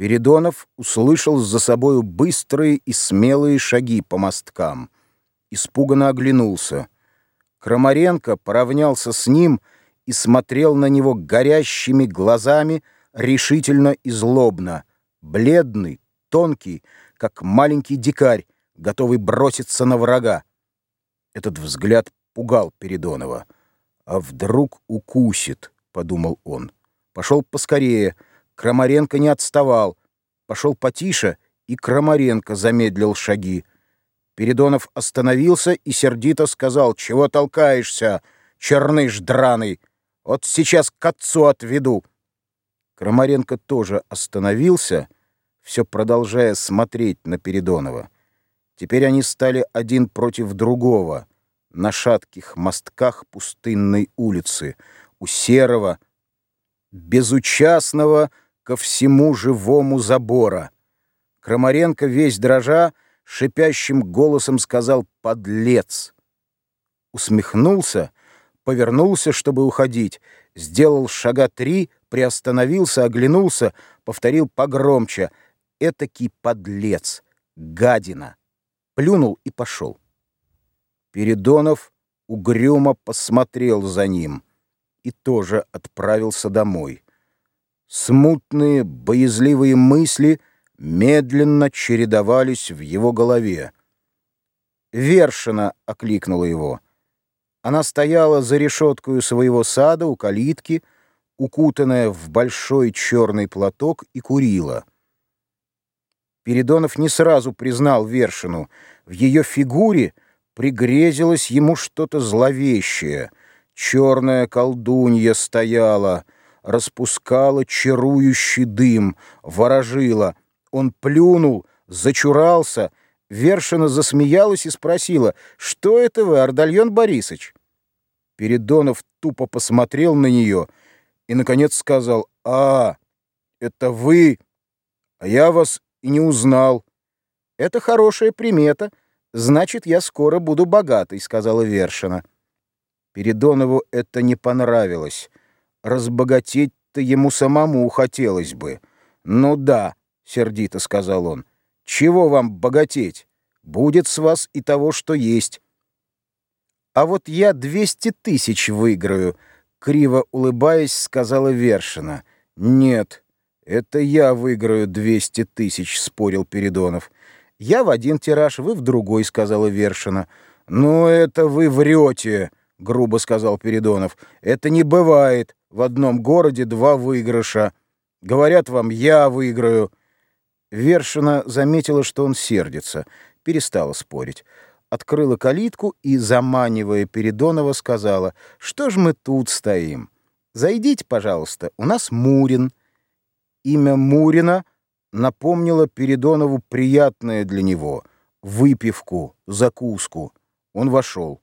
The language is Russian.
Передонов услышал за собою быстрые и смелые шаги по мосткам. Испуганно оглянулся. Крамаренко поравнялся с ним и смотрел на него горящими глазами решительно и злобно. Бледный, тонкий, как маленький дикарь, готовый броситься на врага. Этот взгляд пугал Передонова. «А вдруг укусит?» — подумал он. Пошел поскорее — Крамаренко не отставал. Пошел потише, и Крамаренко замедлил шаги. Передонов остановился и сердито сказал, «Чего толкаешься, черныш драный? Вот сейчас к отцу отведу». Крамаренко тоже остановился, все продолжая смотреть на Передонова. Теперь они стали один против другого на шатких мостках пустынной улицы, у серого, безучастного, ко всему живому забора. Крамаренко, весь дрожа, шипящим голосом сказал «подлец». Усмехнулся, повернулся, чтобы уходить, сделал шага три, приостановился, оглянулся, повторил погромче «этакий подлец, гадина». Плюнул и пошел. Передонов угрюмо посмотрел за ним и тоже отправился домой. Смутные, боязливые мысли медленно чередовались в его голове. Вершина окликнула его. Она стояла за решеткою своего сада у калитки, укутанная в большой черный платок, и курила. Передонов не сразу признал Вершину. В ее фигуре пригрезилось ему что-то зловещее. Черная колдунья стояла — распускала чарующий дым, ворожила. Он плюнул, зачурался. Вершина засмеялась и спросила, «Что это вы, Ардальон Борисович?» Передонов тупо посмотрел на нее и, наконец, сказал, «А, это вы, а я вас и не узнал». «Это хорошая примета, значит, я скоро буду богатой», — сказала Вершина. Передонову это не понравилось разбогатеть-то ему самому хотелось бы. Ну да, сердито сказал он. Чего вам богатеть? Будет с вас и того, что есть. А вот я двести тысяч выиграю, криво улыбаясь, сказала Вершина. Нет, это я выиграю двести тысяч, спорил Передонов. Я в один тираж, вы в другой, сказала Вершина. Ну это вы врете, грубо сказал Передонов. Это не бывает в одном городе два выигрыша. Говорят вам, я выиграю». Вершина заметила, что он сердится, перестала спорить. Открыла калитку и, заманивая Передонова, сказала, «Что ж мы тут стоим? Зайдите, пожалуйста, у нас Мурин». Имя Мурина напомнило Передонову приятное для него — выпивку, закуску. Он вошел.